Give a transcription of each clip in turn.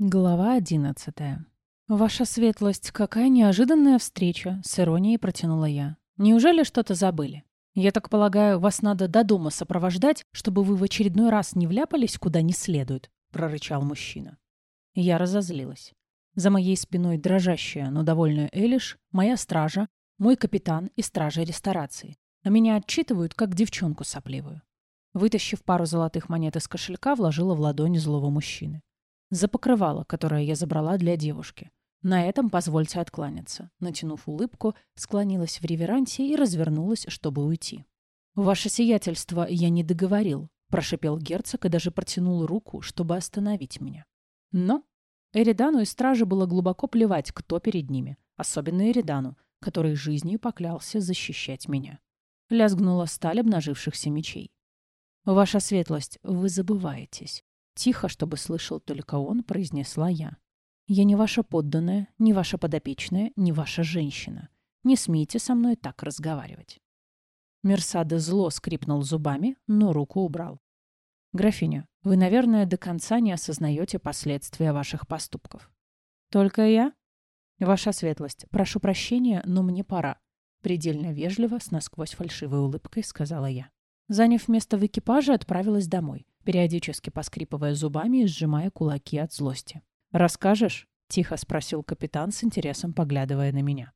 Глава одиннадцатая. «Ваша светлость, какая неожиданная встреча!» — с иронией протянула я. «Неужели что-то забыли? Я так полагаю, вас надо до дома сопровождать, чтобы вы в очередной раз не вляпались куда не следует», — прорычал мужчина. Я разозлилась. За моей спиной дрожащая, но довольная Элиш, моя стража, мой капитан и стража ресторации. А меня отчитывают, как девчонку сопливую. Вытащив пару золотых монет из кошелька, вложила в ладонь злого мужчины. За покрывало, которое я забрала для девушки. На этом позвольте откланяться. Натянув улыбку, склонилась в реверансе и развернулась, чтобы уйти. «Ваше сиятельство, я не договорил», – прошипел герцог и даже протянул руку, чтобы остановить меня. Но Эридану и страже было глубоко плевать, кто перед ними, особенно Эридану, который жизнью поклялся защищать меня. Лязгнула сталь обнажившихся мечей. «Ваша светлость, вы забываетесь. Тихо, чтобы слышал только он, произнесла я. «Я не ваша подданная, не ваша подопечная, не ваша женщина. Не смейте со мной так разговаривать». Мерсада зло скрипнул зубами, но руку убрал. «Графиня, вы, наверное, до конца не осознаете последствия ваших поступков». «Только я?» «Ваша светлость, прошу прощения, но мне пора», — предельно вежливо, с насквозь фальшивой улыбкой сказала я. Заняв место в экипаже, отправилась домой периодически поскрипывая зубами и сжимая кулаки от злости. «Расскажешь?» — тихо спросил капитан с интересом, поглядывая на меня.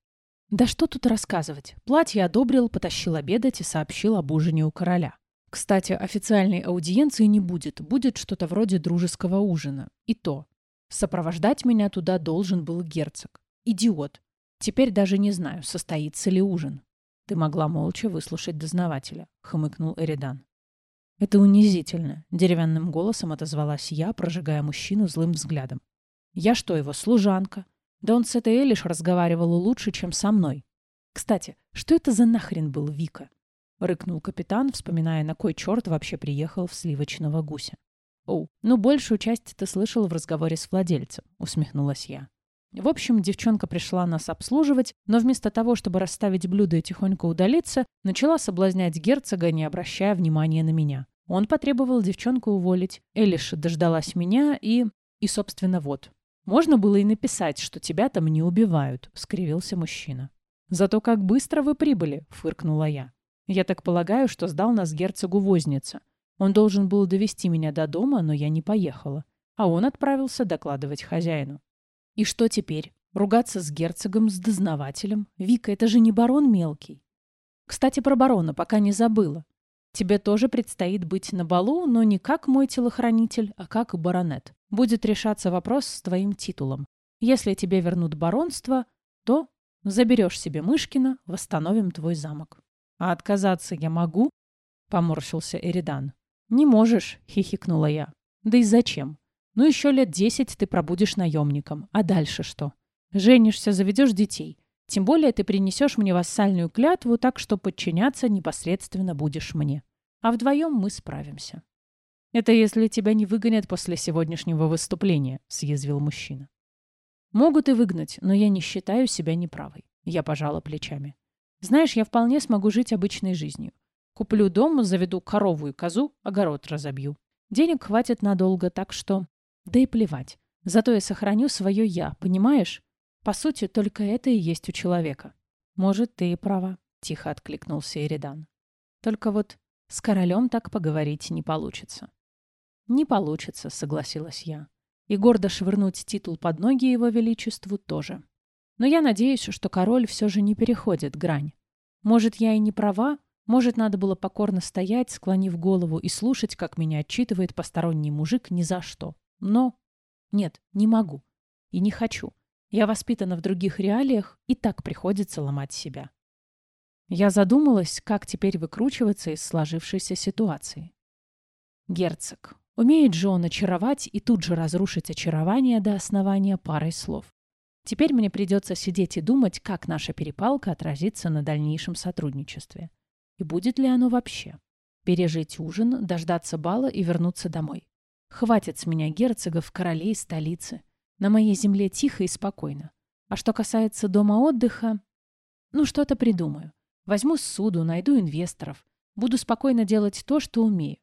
«Да что тут рассказывать? Платье одобрил, потащил обедать и сообщил об ужине у короля. Кстати, официальной аудиенции не будет, будет что-то вроде дружеского ужина. И то. Сопровождать меня туда должен был герцог. Идиот. Теперь даже не знаю, состоится ли ужин. Ты могла молча выслушать дознавателя, хмыкнул Эридан. «Это унизительно», — деревянным голосом отозвалась я, прожигая мужчину злым взглядом. «Я что, его служанка? Да он с этой Элиш разговаривал лучше, чем со мной. Кстати, что это за нахрен был Вика?» — рыкнул капитан, вспоминая, на кой черт вообще приехал в сливочного гуся. «О, ну большую часть ты слышал в разговоре с владельцем», — усмехнулась я. В общем, девчонка пришла нас обслуживать, но вместо того, чтобы расставить блюдо и тихонько удалиться, начала соблазнять герцога, не обращая внимания на меня. Он потребовал девчонку уволить. Элиш дождалась меня и... И, собственно, вот. Можно было и написать, что тебя там не убивают, скривился мужчина. Зато как быстро вы прибыли, фыркнула я. Я так полагаю, что сдал нас герцогу Возница. Он должен был довести меня до дома, но я не поехала. А он отправился докладывать хозяину. И что теперь? Ругаться с герцогом, с дознавателем? Вика, это же не барон мелкий. Кстати, про барона пока не забыла. Тебе тоже предстоит быть на балу, но не как мой телохранитель, а как баронет. Будет решаться вопрос с твоим титулом. Если тебе вернут баронство, то заберешь себе Мышкина, восстановим твой замок. А отказаться я могу? Поморщился Эридан. Не можешь, хихикнула я. Да и зачем? Ну еще лет десять ты пробудешь наемником. А дальше что? Женишься, заведешь детей. Тем более ты принесешь мне вассальную клятву, так что подчиняться непосредственно будешь мне. А вдвоем мы справимся. Это если тебя не выгонят после сегодняшнего выступления, съязвил мужчина. Могут и выгнать, но я не считаю себя неправой. Я пожала плечами. Знаешь, я вполне смогу жить обычной жизнью. Куплю дом, заведу корову и козу, огород разобью. Денег хватит надолго, так что... Да и плевать. Зато я сохраню свое «я», понимаешь? По сути, только это и есть у человека. Может, ты и права, тихо откликнулся Эридан. Только вот с королем так поговорить не получится. Не получится, согласилась я. И гордо швырнуть титул под ноги его величеству тоже. Но я надеюсь, что король все же не переходит грань. Может, я и не права, может, надо было покорно стоять, склонив голову и слушать, как меня отчитывает посторонний мужик ни за что. Но нет, не могу. И не хочу. Я воспитана в других реалиях, и так приходится ломать себя. Я задумалась, как теперь выкручиваться из сложившейся ситуации. Герцог. Умеет же он очаровать и тут же разрушить очарование до основания парой слов. Теперь мне придется сидеть и думать, как наша перепалка отразится на дальнейшем сотрудничестве. И будет ли оно вообще? Пережить ужин, дождаться бала и вернуться домой. Хватит с меня герцогов, королей, столицы. На моей земле тихо и спокойно. А что касается дома отдыха, ну что-то придумаю. Возьму суду, найду инвесторов. Буду спокойно делать то, что умею.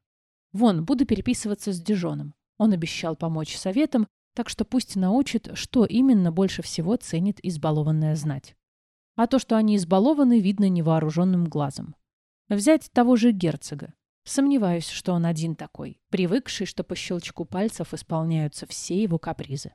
Вон, буду переписываться с Дижоном. Он обещал помочь советам, так что пусть научит, что именно больше всего ценит избалованная знать. А то, что они избалованы, видно невооруженным глазом. Взять того же герцога. Сомневаюсь, что он один такой, привыкший, что по щелчку пальцев исполняются все его капризы.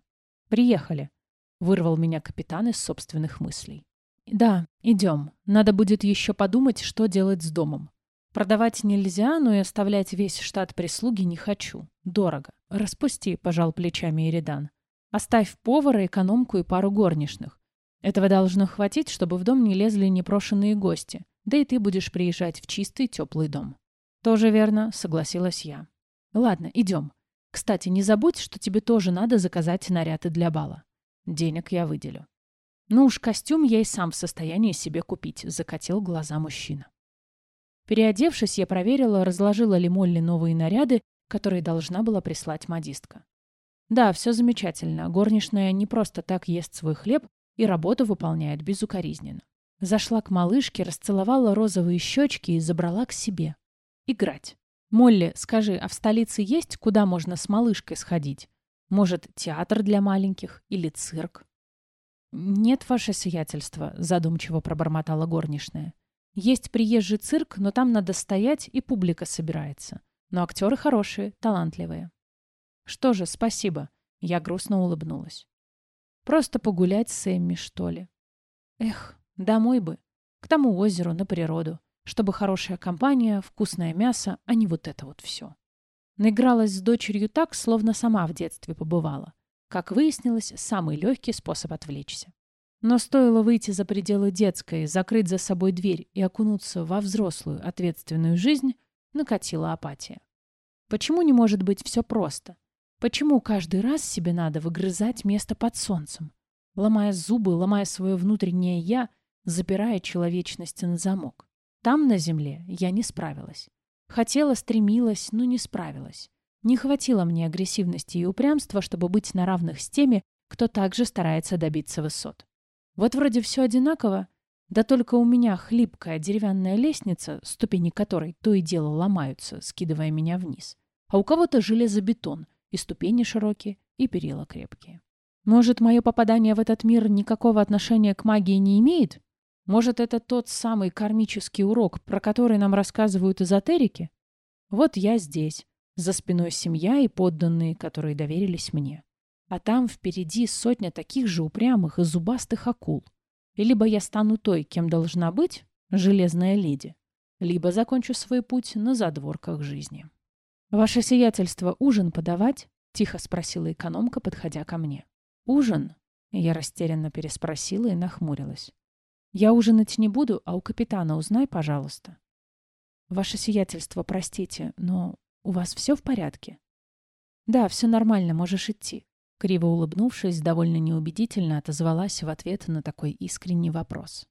«Приехали», — вырвал меня капитан из собственных мыслей. «Да, идем. Надо будет еще подумать, что делать с домом. Продавать нельзя, но и оставлять весь штат прислуги не хочу. Дорого. Распусти», — пожал плечами Иридан. «Оставь повара, экономку и пару горничных. Этого должно хватить, чтобы в дом не лезли непрошенные гости, да и ты будешь приезжать в чистый теплый дом». «Тоже верно», — согласилась я. «Ладно, идем. Кстати, не забудь, что тебе тоже надо заказать наряды для бала. Денег я выделю». «Ну уж костюм я и сам в состоянии себе купить», — закатил глаза мужчина. Переодевшись, я проверила, разложила ли Молли новые наряды, которые должна была прислать модистка. Да, все замечательно. Горничная не просто так ест свой хлеб и работу выполняет безукоризненно. Зашла к малышке, расцеловала розовые щечки и забрала к себе. Играть. Молли, скажи, а в столице есть, куда можно с малышкой сходить? Может, театр для маленьких или цирк? Нет, ваше сиятельство, задумчиво пробормотала горничная. Есть приезжий цирк, но там надо стоять, и публика собирается. Но актеры хорошие, талантливые. Что же, спасибо. Я грустно улыбнулась. Просто погулять с Эмми, что ли. Эх, домой бы. К тому озеру, на природу чтобы хорошая компания, вкусное мясо, а не вот это вот все. Наигралась с дочерью так, словно сама в детстве побывала. Как выяснилось, самый легкий способ отвлечься. Но стоило выйти за пределы детской, закрыть за собой дверь и окунуться во взрослую, ответственную жизнь, накатила апатия. Почему не может быть все просто? Почему каждый раз себе надо выгрызать место под солнцем? Ломая зубы, ломая свое внутреннее «я», запирая человечность на замок. Там, на земле, я не справилась. Хотела, стремилась, но не справилась. Не хватило мне агрессивности и упрямства, чтобы быть на равных с теми, кто также старается добиться высот. Вот вроде все одинаково, да только у меня хлипкая деревянная лестница, ступени которой то и дело ломаются, скидывая меня вниз. А у кого-то железобетон, и ступени широкие, и перила крепкие. Может, мое попадание в этот мир никакого отношения к магии не имеет? Может, это тот самый кармический урок, про который нам рассказывают эзотерики? Вот я здесь, за спиной семья и подданные, которые доверились мне. А там впереди сотня таких же упрямых и зубастых акул. И либо я стану той, кем должна быть, железная леди, либо закончу свой путь на задворках жизни. «Ваше сиятельство, ужин подавать?» — тихо спросила экономка, подходя ко мне. «Ужин?» — я растерянно переспросила и нахмурилась. Я ужинать не буду, а у капитана узнай, пожалуйста. Ваше сиятельство, простите, но у вас все в порядке? Да, все нормально, можешь идти. Криво улыбнувшись, довольно неубедительно отозвалась в ответ на такой искренний вопрос.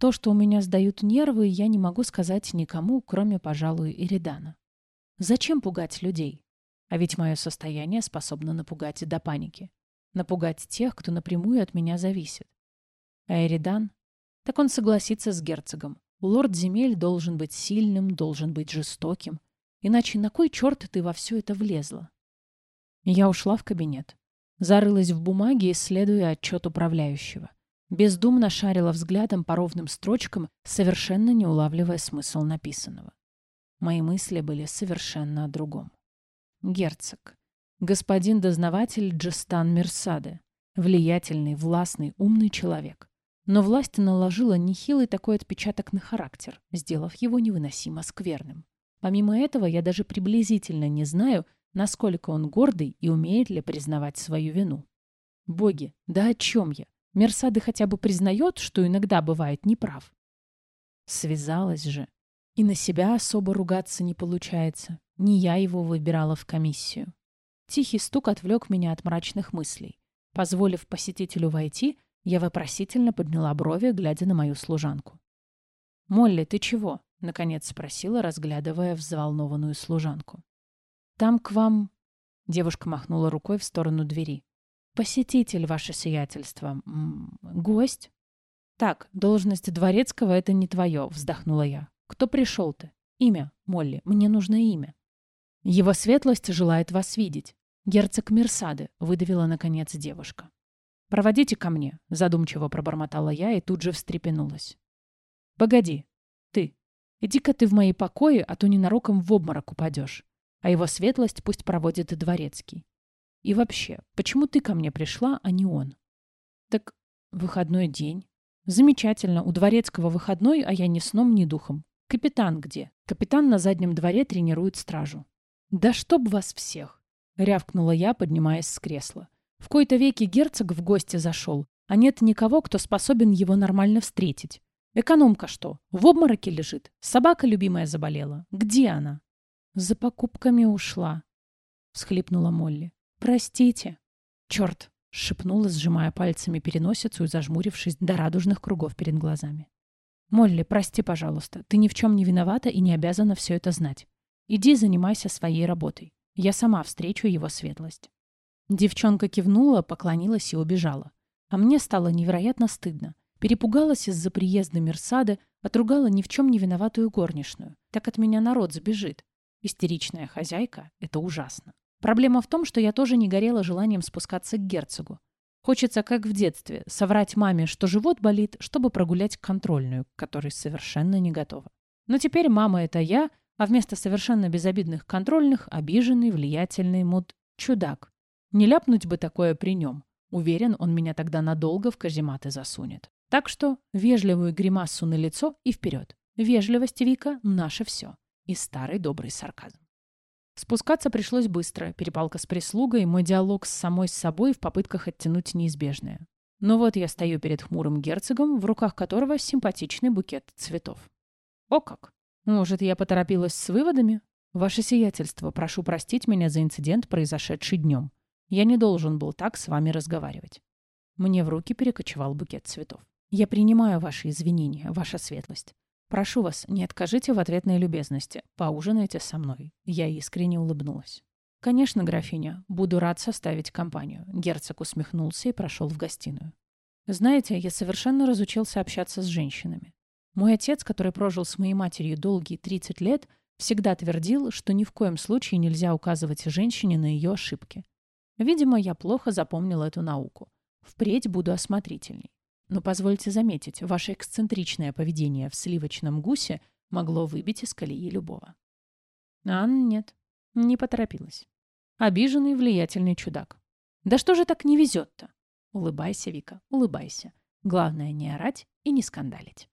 То, что у меня сдают нервы, я не могу сказать никому, кроме, пожалуй, Иридана. Зачем пугать людей? А ведь мое состояние способно напугать до паники. Напугать тех, кто напрямую от меня зависит. А Эридан так он согласится с герцогом. Лорд земель должен быть сильным, должен быть жестоким. Иначе на кой черт ты во все это влезла? Я ушла в кабинет. Зарылась в бумаге, исследуя отчет управляющего. Бездумно шарила взглядом по ровным строчкам, совершенно не улавливая смысл написанного. Мои мысли были совершенно о другом. Герцог. Господин дознаватель Джестан Мерсаде. Влиятельный, властный, умный человек. Но власть наложила нехилый такой отпечаток на характер, сделав его невыносимо скверным. Помимо этого, я даже приблизительно не знаю, насколько он гордый и умеет ли признавать свою вину. Боги, да о чем я? Мерсады хотя бы признает, что иногда бывает неправ. Связалась же. И на себя особо ругаться не получается. Не я его выбирала в комиссию. Тихий стук отвлек меня от мрачных мыслей. Позволив посетителю войти, я вопросительно подняла брови, глядя на мою служанку. «Молли, ты чего?» — наконец спросила, разглядывая взволнованную служанку. «Там к вам...» — девушка махнула рукой в сторону двери. «Посетитель, ваше сиятельство. М -м, гость?» «Так, должность дворецкого — это не твое», — вздохнула я. «Кто пришел ты? Имя, Молли, мне нужно имя». «Его светлость желает вас видеть». Герцог Мерсады, выдавила наконец девушка. «Проводите ко мне», — задумчиво пробормотала я и тут же встрепенулась. «Погоди. Ты. Иди-ка ты в мои покои, а то ненароком в обморок упадешь. А его светлость пусть проводит и дворецкий. И вообще, почему ты ко мне пришла, а не он?» «Так выходной день. Замечательно, у дворецкого выходной, а я ни сном, ни духом. Капитан где? Капитан на заднем дворе тренирует стражу. Да чтоб вас всех! Рявкнула я, поднимаясь с кресла. В кои-то веки герцог в гости зашел, а нет никого, кто способен его нормально встретить. Экономка что, в обмороке лежит? Собака любимая заболела. Где она? За покупками ушла. Всхлипнула Молли. Простите. Черт, шепнула, сжимая пальцами переносицу и зажмурившись до радужных кругов перед глазами. «Молли, прости, пожалуйста, ты ни в чем не виновата и не обязана все это знать. Иди занимайся своей работой. Я сама встречу его светлость». Девчонка кивнула, поклонилась и убежала. А мне стало невероятно стыдно. Перепугалась из-за приезда Мерсады, отругала ни в чем не виноватую горничную. Так от меня народ сбежит. Истеричная хозяйка — это ужасно. Проблема в том, что я тоже не горела желанием спускаться к герцогу. Хочется, как в детстве, соврать маме, что живот болит, чтобы прогулять контрольную, к которой совершенно не готова. Но теперь мама — это я, а вместо совершенно безобидных контрольных — обиженный, влиятельный муд чудак. Не ляпнуть бы такое при нем. Уверен, он меня тогда надолго в казематы засунет. Так что вежливую гримасу на лицо и вперед. Вежливость, Вика, наше все. И старый добрый сарказм. Спускаться пришлось быстро, перепалка с прислугой, мой диалог с самой с собой в попытках оттянуть неизбежное. Но вот я стою перед хмурым герцогом, в руках которого симпатичный букет цветов. О как! Может, я поторопилась с выводами? Ваше сиятельство, прошу простить меня за инцидент, произошедший днем. Я не должен был так с вами разговаривать. Мне в руки перекочевал букет цветов. Я принимаю ваши извинения, ваша светлость. «Прошу вас, не откажите в ответной любезности. Поужинайте со мной». Я искренне улыбнулась. «Конечно, графиня. Буду рад составить компанию». Герцог усмехнулся и прошел в гостиную. «Знаете, я совершенно разучился общаться с женщинами. Мой отец, который прожил с моей матерью долгие 30 лет, всегда твердил, что ни в коем случае нельзя указывать женщине на ее ошибки. Видимо, я плохо запомнил эту науку. Впредь буду осмотрительней. Но позвольте заметить, ваше эксцентричное поведение в сливочном гусе могло выбить из колеи любого. Анна нет, не поторопилась. Обиженный влиятельный чудак. Да что же так не везет-то? Улыбайся, Вика, улыбайся. Главное не орать и не скандалить.